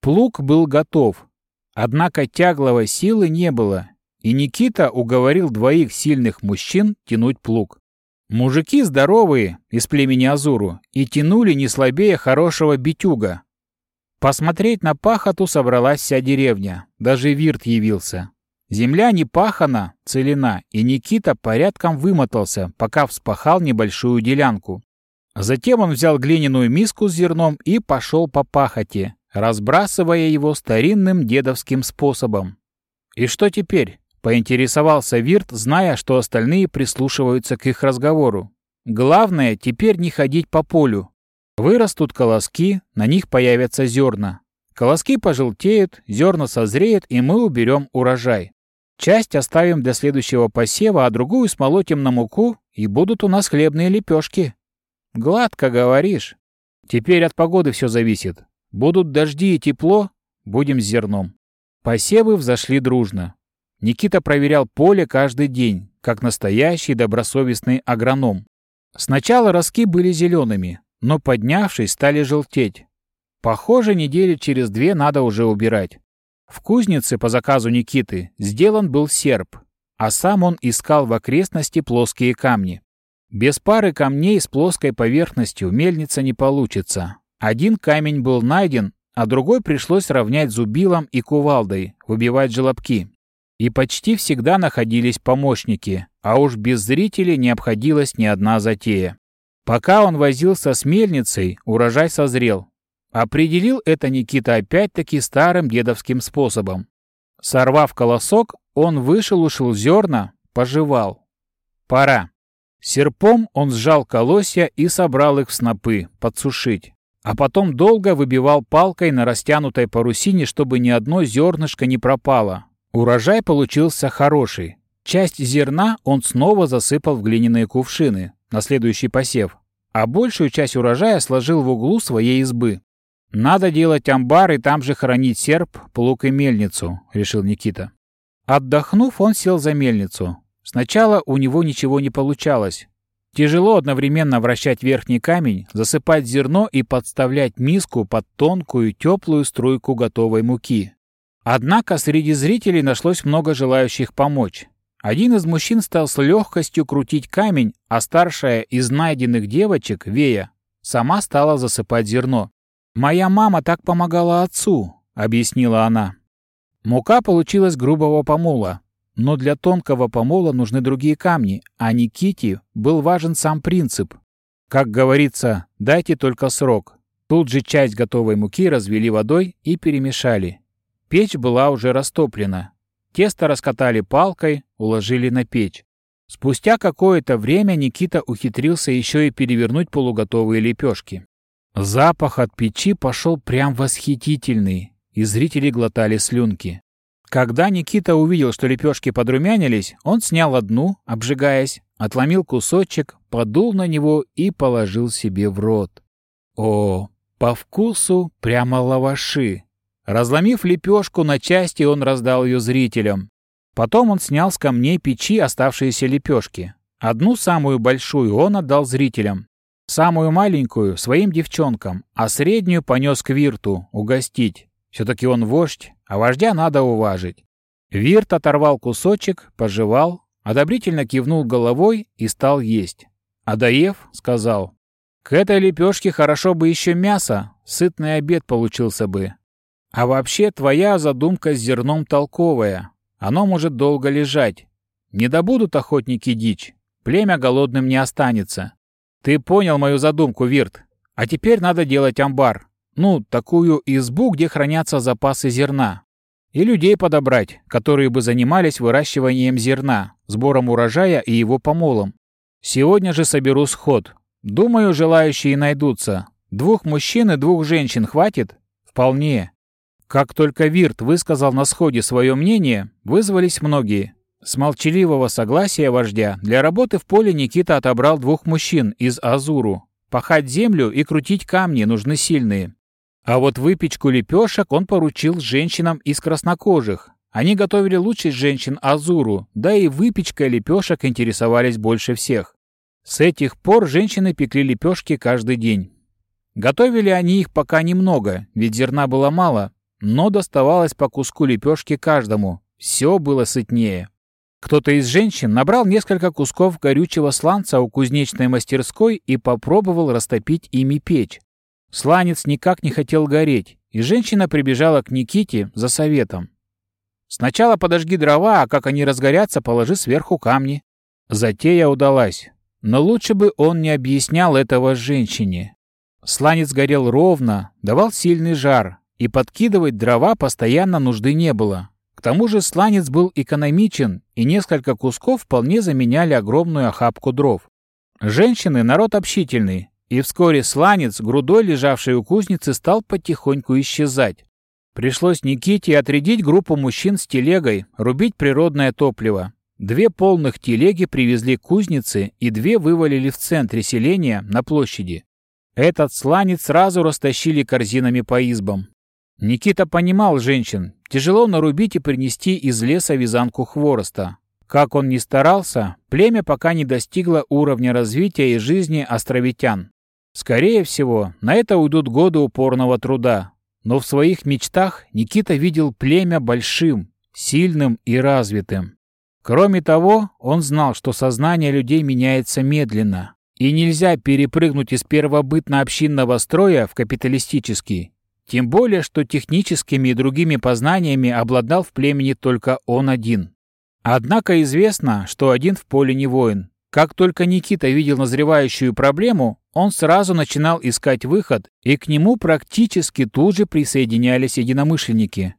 Плуг был готов. Однако тягловой силы не было, и Никита уговорил двоих сильных мужчин тянуть плуг. Мужики здоровые, из племени Азуру, и тянули не слабее хорошего битюга. Посмотреть на пахоту собралась вся деревня, даже Вирт явился. Земля не пахана, целина, и Никита порядком вымотался, пока вспахал небольшую делянку. Затем он взял глиняную миску с зерном и пошел по пахоте, разбрасывая его старинным дедовским способом. И что теперь? Поинтересовался Вирт, зная, что остальные прислушиваются к их разговору. Главное теперь не ходить по полю. Вырастут колоски, на них появятся зерна. Колоски пожелтеют, зерна созреют, и мы уберем урожай. Часть оставим для следующего посева, а другую смолотим на муку, и будут у нас хлебные лепешки. Гладко говоришь. Теперь от погоды все зависит. Будут дожди и тепло, будем с зерном. Посевы взошли дружно. Никита проверял поле каждый день, как настоящий добросовестный агроном. Сначала ростки были зелеными, но поднявшись, стали желтеть. Похоже, недели через две надо уже убирать. В кузнице по заказу Никиты сделан был серп, а сам он искал в окрестности плоские камни. Без пары камней с плоской поверхностью мельница не получится. Один камень был найден, а другой пришлось равнять зубилом и кувалдой, выбивать желобки. И почти всегда находились помощники, а уж без зрителей не обходилась ни одна затея. Пока он возился с мельницей, урожай созрел, Определил это Никита опять-таки старым дедовским способом. Сорвав колосок, он вышелушил зерна, пожевал. Пора. Серпом он сжал колосья и собрал их в снопы, подсушить. А потом долго выбивал палкой на растянутой парусине, чтобы ни одно зернышко не пропало. Урожай получился хороший. Часть зерна он снова засыпал в глиняные кувшины на следующий посев, а большую часть урожая сложил в углу своей избы. «Надо делать амбар и там же хранить серп, плуг и мельницу», — решил Никита. Отдохнув, он сел за мельницу. Сначала у него ничего не получалось. Тяжело одновременно вращать верхний камень, засыпать зерно и подставлять миску под тонкую, теплую струйку готовой муки. Однако среди зрителей нашлось много желающих помочь. Один из мужчин стал с легкостью крутить камень, а старшая из найденных девочек, Вея, сама стала засыпать зерно. «Моя мама так помогала отцу», — объяснила она. Мука получилась грубого помола, но для тонкого помола нужны другие камни, а Никите был важен сам принцип. Как говорится, дайте только срок. Тут же часть готовой муки развели водой и перемешали. Печь была уже растоплена. Тесто раскатали палкой, уложили на печь. Спустя какое-то время Никита ухитрился еще и перевернуть полуготовые лепешки. Запах от печи пошел прям восхитительный, и зрители глотали слюнки. Когда Никита увидел, что лепешки подрумянились, он снял одну, обжигаясь, отломил кусочек, подул на него и положил себе в рот. О, по вкусу прямо лаваши. Разломив лепешку на части, он раздал ее зрителям. Потом он снял с камней печи оставшиеся лепешки. Одну самую большую он отдал зрителям, самую маленькую — своим девчонкам, а среднюю понес к Вирту угостить. Все-таки он вождь, а вождя надо уважить. Вирт оторвал кусочек, пожевал, одобрительно кивнул головой и стал есть. Адаев сказал, «К этой лепешке хорошо бы еще мясо, сытный обед получился бы. А вообще твоя задумка с зерном толковая, оно может долго лежать. Не добудут охотники дичь, племя голодным не останется. Ты понял мою задумку, Вирт. А теперь надо делать амбар. Ну, такую избу, где хранятся запасы зерна. И людей подобрать, которые бы занимались выращиванием зерна, сбором урожая и его помолом. Сегодня же соберу сход. Думаю, желающие найдутся. Двух мужчин и двух женщин хватит? Вполне. Как только Вирт высказал на сходе свое мнение, вызвались многие. С молчаливого согласия вождя для работы в поле Никита отобрал двух мужчин из Азуру. Пахать землю и крутить камни нужны сильные. А вот выпечку лепешек он поручил женщинам из краснокожих. Они готовили лучше женщин Азуру, да и выпечкой лепешек интересовались больше всех. С этих пор женщины пекли лепешки каждый день. Готовили они их пока немного, ведь зерна было мало, но доставалось по куску лепешки каждому. Все было сытнее. Кто-то из женщин набрал несколько кусков горючего сланца у кузнечной мастерской и попробовал растопить ими печь. Сланец никак не хотел гореть, и женщина прибежала к Никите за советом. «Сначала подожги дрова, а как они разгорятся, положи сверху камни». Затея удалась, но лучше бы он не объяснял этого женщине. Сланец горел ровно, давал сильный жар, и подкидывать дрова постоянно нужды не было. К тому же сланец был экономичен, и несколько кусков вполне заменяли огромную охапку дров. Женщины — народ общительный, и вскоре сланец, грудой лежавший у кузницы, стал потихоньку исчезать. Пришлось Никите отрядить группу мужчин с телегой, рубить природное топливо. Две полных телеги привезли к кузнице и две вывалили в центре селения на площади. Этот сланец сразу растащили корзинами по избам. Никита понимал женщин. Тяжело нарубить и принести из леса вязанку хвороста. Как он ни старался, племя пока не достигло уровня развития и жизни островитян. Скорее всего, на это уйдут годы упорного труда. Но в своих мечтах Никита видел племя большим, сильным и развитым. Кроме того, он знал, что сознание людей меняется медленно, и нельзя перепрыгнуть из первобытно-общинного строя в капиталистический, тем более, что техническими и другими познаниями обладал в племени только он один. Однако известно, что один в поле не воин. Как только Никита видел назревающую проблему, он сразу начинал искать выход, и к нему практически тут же присоединялись единомышленники.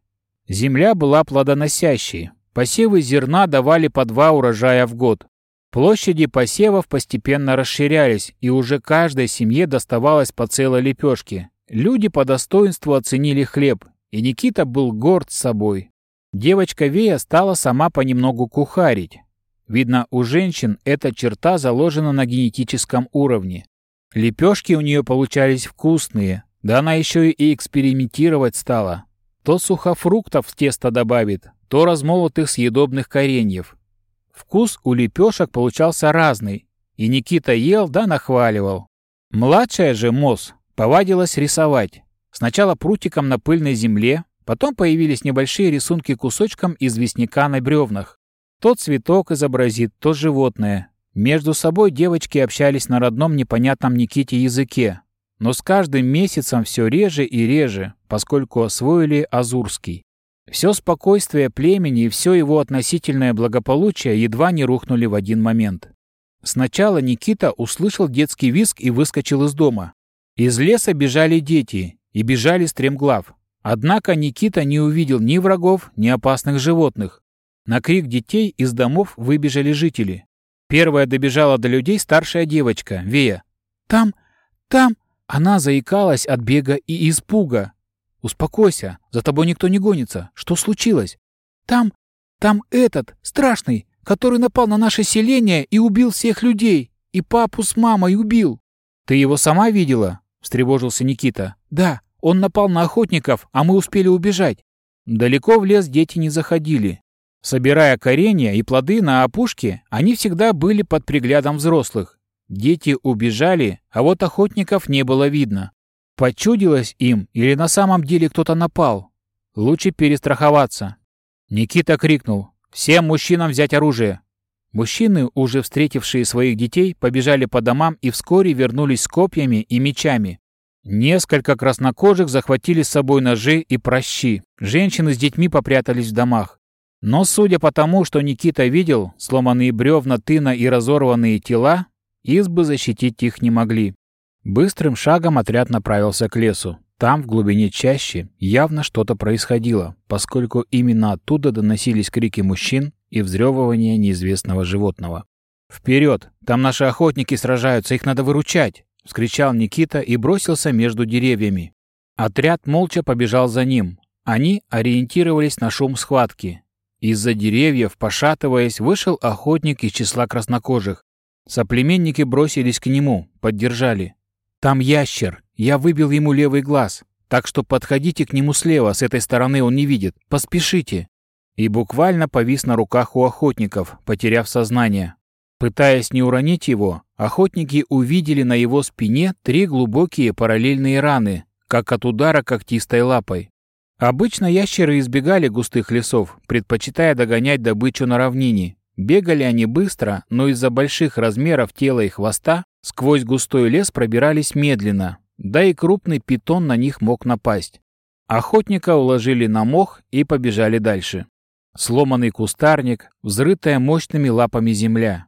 Земля была плодоносящей. Посевы зерна давали по два урожая в год. Площади посевов постепенно расширялись, и уже каждой семье доставалось по целой лепешке. Люди по достоинству оценили хлеб, и Никита был горд собой. Девочка Вея стала сама понемногу кухарить. Видно, у женщин эта черта заложена на генетическом уровне. Лепешки у нее получались вкусные, да она еще и экспериментировать стала. То сухофруктов в тесто добавит, то размолотых съедобных кореньев. Вкус у лепешек получался разный, и Никита ел да нахваливал. Младшая же Мос Повадилась рисовать. Сначала прутиком на пыльной земле, потом появились небольшие рисунки кусочком известняка на бревнах. То цветок изобразит, то животное. Между собой девочки общались на родном непонятном Никите языке, но с каждым месяцем все реже и реже, поскольку освоили азурский. Все спокойствие племени и все его относительное благополучие едва не рухнули в один момент. Сначала Никита услышал детский визг и выскочил из дома. Из леса бежали дети и бежали стремглав. Однако Никита не увидел ни врагов, ни опасных животных. На крик детей из домов выбежали жители. Первая добежала до людей старшая девочка, Вея. «Там, там!» Она заикалась от бега и испуга. «Успокойся, за тобой никто не гонится. Что случилось?» «Там, там этот, страшный, который напал на наше селение и убил всех людей. И папу с мамой убил». «Ты его сама видела?» — встревожился Никита. «Да, он напал на охотников, а мы успели убежать». Далеко в лес дети не заходили. Собирая коренья и плоды на опушке, они всегда были под приглядом взрослых. Дети убежали, а вот охотников не было видно. Почудилось им или на самом деле кто-то напал? Лучше перестраховаться. Никита крикнул «Всем мужчинам взять оружие!». Мужчины, уже встретившие своих детей, побежали по домам и вскоре вернулись с копьями и мечами. Несколько краснокожих захватили с собой ножи и прощи. Женщины с детьми попрятались в домах. Но судя по тому, что Никита видел, сломанные бревна тына и разорванные тела, избы защитить их не могли. Быстрым шагом отряд направился к лесу. Там, в глубине чащи, явно что-то происходило, поскольку именно оттуда доносились крики мужчин и взрёвывание неизвестного животного. «Вперед! Там наши охотники сражаются, их надо выручать!» — вскричал Никита и бросился между деревьями. Отряд молча побежал за ним. Они ориентировались на шум схватки. Из-за деревьев, пошатываясь, вышел охотник из числа краснокожих. Соплеменники бросились к нему, поддержали. «Там ящер! Я выбил ему левый глаз, так что подходите к нему слева, с этой стороны он не видит. Поспешите!» И буквально повис на руках у охотников, потеряв сознание. Пытаясь не уронить его, охотники увидели на его спине три глубокие параллельные раны, как от удара когтистой лапой. Обычно ящеры избегали густых лесов, предпочитая догонять добычу на равнине. Бегали они быстро, но из-за больших размеров тела и хвоста сквозь густой лес пробирались медленно, да и крупный питон на них мог напасть. Охотника уложили на мох и побежали дальше. Сломанный кустарник, взрытая мощными лапами земля.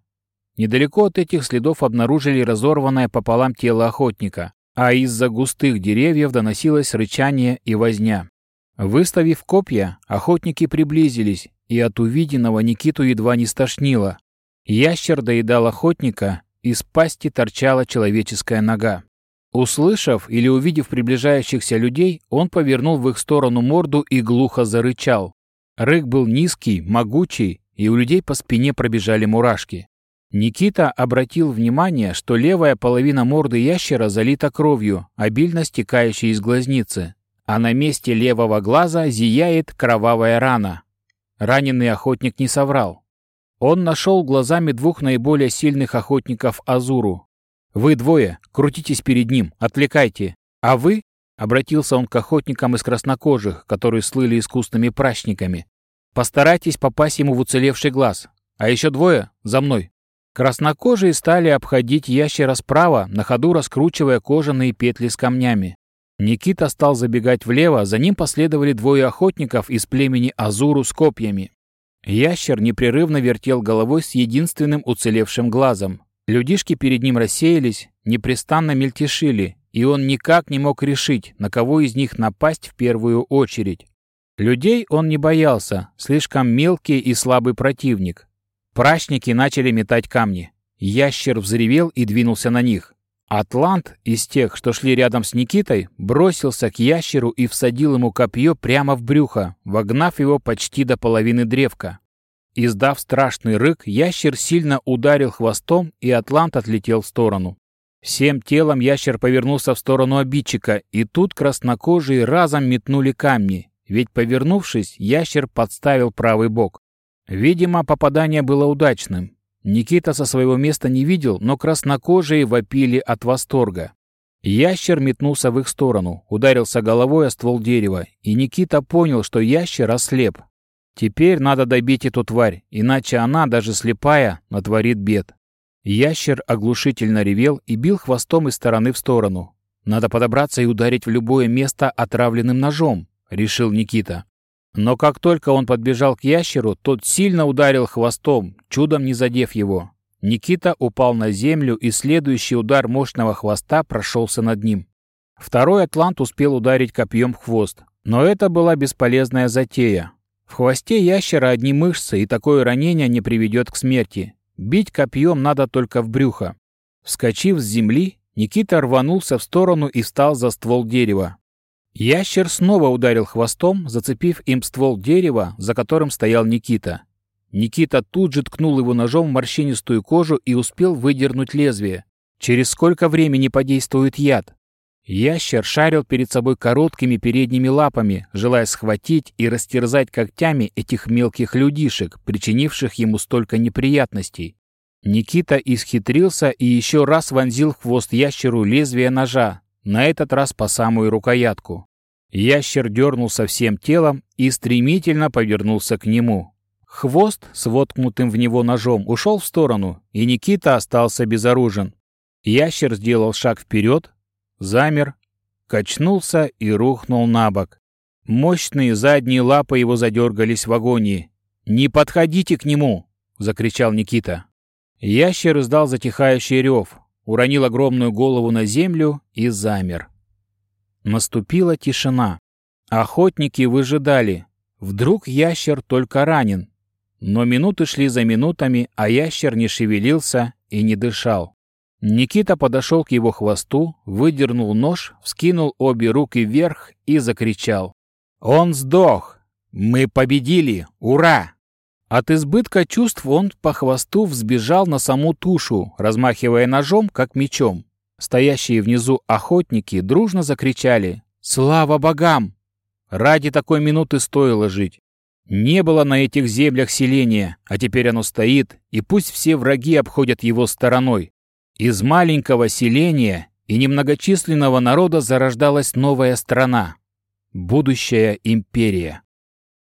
Недалеко от этих следов обнаружили разорванное пополам тело охотника, а из-за густых деревьев доносилось рычание и возня. Выставив копья, охотники приблизились, и от увиденного Никиту едва не стошнило. Ящер доедал охотника, из пасти торчала человеческая нога. Услышав или увидев приближающихся людей, он повернул в их сторону морду и глухо зарычал. Рык был низкий, могучий, и у людей по спине пробежали мурашки. Никита обратил внимание, что левая половина морды ящера залита кровью, обильно стекающей из глазницы, а на месте левого глаза зияет кровавая рана. Раненый охотник не соврал. Он нашел глазами двух наиболее сильных охотников Азуру. «Вы двое, крутитесь перед ним, отвлекайте. А вы?» — обратился он к охотникам из краснокожих, которые слыли искусными прачниками. «Постарайтесь попасть ему в уцелевший глаз. А еще двое — за мной». Краснокожие стали обходить ящера справа, на ходу раскручивая кожаные петли с камнями. Никита стал забегать влево, за ним последовали двое охотников из племени Азуру с копьями. Ящер непрерывно вертел головой с единственным уцелевшим глазом. Людишки перед ним рассеялись, непрестанно мельтешили, и он никак не мог решить, на кого из них напасть в первую очередь. Людей он не боялся, слишком мелкий и слабый противник. Прачники начали метать камни. Ящер взревел и двинулся на них. Атлант из тех, что шли рядом с Никитой, бросился к ящеру и всадил ему копье прямо в брюхо, вогнав его почти до половины древка. Издав страшный рык, ящер сильно ударил хвостом, и Атлант отлетел в сторону. Всем телом ящер повернулся в сторону обидчика, и тут краснокожие разом метнули камни, ведь, повернувшись, ящер подставил правый бок. Видимо, попадание было удачным. Никита со своего места не видел, но краснокожие вопили от восторга. Ящер метнулся в их сторону, ударился головой о ствол дерева, и Никита понял, что ящер ослеп. Теперь надо добить эту тварь, иначе она, даже слепая, натворит бед. Ящер оглушительно ревел и бил хвостом из стороны в сторону. Надо подобраться и ударить в любое место отравленным ножом, решил Никита. Но как только он подбежал к ящеру, тот сильно ударил хвостом, чудом не задев его. Никита упал на землю, и следующий удар мощного хвоста прошелся над ним. Второй атлант успел ударить копьем в хвост. Но это была бесполезная затея. В хвосте ящера одни мышцы, и такое ранение не приведет к смерти. Бить копьем надо только в брюхо. Вскочив с земли, Никита рванулся в сторону и встал за ствол дерева. Ящер снова ударил хвостом, зацепив им ствол дерева, за которым стоял Никита. Никита тут же ткнул его ножом в морщинистую кожу и успел выдернуть лезвие. Через сколько времени подействует яд? Ящер шарил перед собой короткими передними лапами, желая схватить и растерзать когтями этих мелких людишек, причинивших ему столько неприятностей. Никита исхитрился и еще раз вонзил хвост ящеру лезвие ножа, на этот раз по самую рукоятку. Ящер дернулся всем телом и стремительно повернулся к нему. Хвост с воткнутым в него ножом ушел в сторону, и Никита остался безоружен. Ящер сделал шаг вперед, замер, качнулся и рухнул на бок. Мощные задние лапы его задергались в агонии. «Не подходите к нему!» — закричал Никита. Ящер издал затихающий рев, уронил огромную голову на землю и замер. Наступила тишина. Охотники выжидали. Вдруг ящер только ранен, но минуты шли за минутами, а ящер не шевелился и не дышал. Никита подошел к его хвосту, выдернул нож, вскинул обе руки вверх и закричал. «Он сдох! Мы победили! Ура!» От избытка чувств он по хвосту взбежал на саму тушу, размахивая ножом, как мечом. Стоящие внизу охотники дружно закричали «Слава богам!» Ради такой минуты стоило жить. Не было на этих землях селения, а теперь оно стоит, и пусть все враги обходят его стороной. Из маленького селения и немногочисленного народа зарождалась новая страна. Будущая империя.